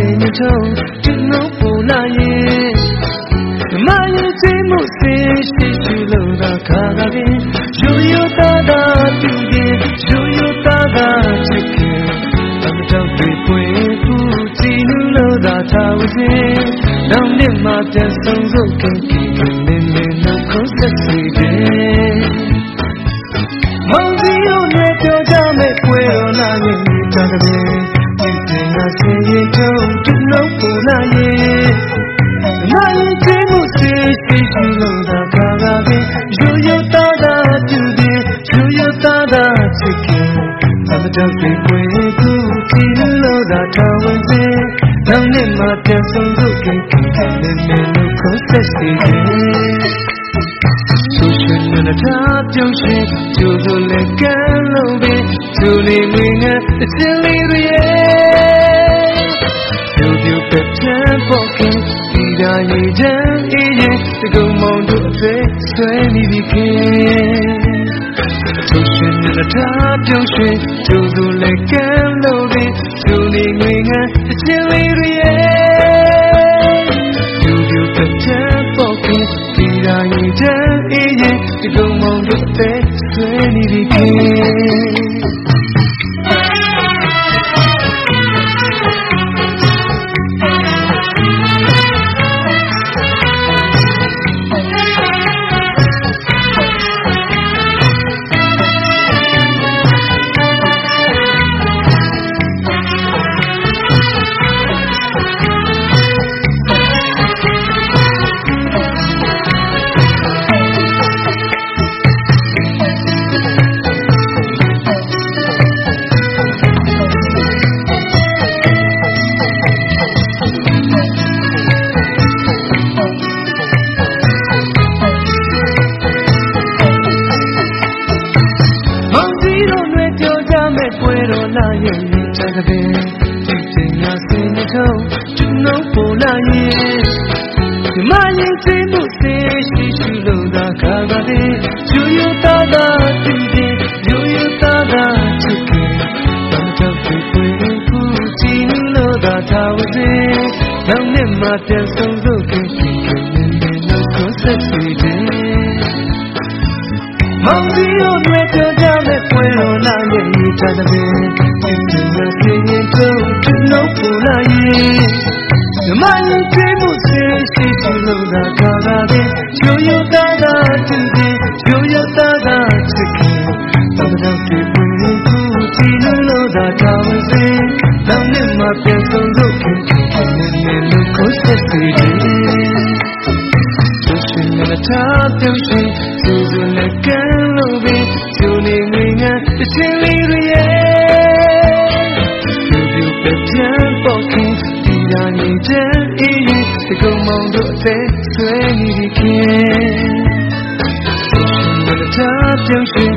လုံးပူလာရင်မရင်ချင်မှုစေရှိရှိလို့သာခါကပင်ယူရတာတာတူရင်ယူရတာတာချစ်ခင်အမတော့ပြေပွင့်ခုကြည်နူးလို့သာထားဝစေနောက်နှစ်မှပြန်ဆုံးစုပ်ခင် လို့သာခါကားပြီးယူရတာတာတူပြီးယူရတာတာချစ်ခင်အမတော်ပြေပွေခုကြည်လို့သာထားဝင်စေနောက်နေ့မှပြန်ဆုံးလို့ခင်ခင်ခင်လေးလေးလို့ခေါ်ဆက်စီတယ်ဆိုရှင်မနာပြုံးရှင်ကျိုးစိုးလက်ကမ်းလို့ပဲကျိုးလေးငွေငါအချင်းလေးတွေရဲ့ကျိုးပြပ က်ချမ်းပေါ်ခင်ဒီသာရေချမ်းအေးရင်တကုံမောင်တို့အသေးဆွဲနေပြီခင်ဆိုရှင်မနာပြုံးရှင်ကျိုးစိုးလက်ကမ်းလို့ပဲကျိုးလေးငွေငါအချင်းလေးတွေရဲ့ကျိုးပြပက်ချမ်းပေါ်ခင်ဒီသာရေချမ်းအေးရင်တကုံမောင်တို့အသေးဆွဲနေပြီခင် က်ကပင်ဒီချိန်ကစင်မထုံးကျုံလုံးပေါ်လာရဲ့ဒီမရင်စိတ်မှုစေရှိရှိလို့သာခါကပင်ယူရတာတာတူတယ်ယူရတာတာချစ်ခင်တမ်းတော့ဒီပွဲခုကြည့်လို့သာထားဝစေနောက်နေ့မှပြန်ဆုံးလို့ခင်ခင်ခင်နေနောက်ကိုဆက်စီတယ်မောင်ဒီယိုတွေကြောကြမဲ့ပွဲတော်လာရဲ့ဒီချတဲ့ပင် ဒီတင်ရစင်းရင်တော့လုံးပူလာရဲ့မြမရင်ပြေမှုစေရှိရှိလို့သာကားကားပဲရိုးရိုးသားသားတူတယ်ရိုးရိုးသားသားချစ်ခင်တမတော့ဒီပွင့်ခုကြည့်လို့သာထားဝစေနောက်နေ့မှပြန်ဆုံးလို့ခင်ခင်ခင်နဲ့လို့ကိုဆက်စီတယ်ရှင်မထားပြုံးရှင် ပြန်ပေါ်ခင်ဒီလာနေတဲ့အေးရင်ဒီကုံမောင်တို့အသေးဆွဲနေပြီခင်ရှင်မထားပြုံးရှင်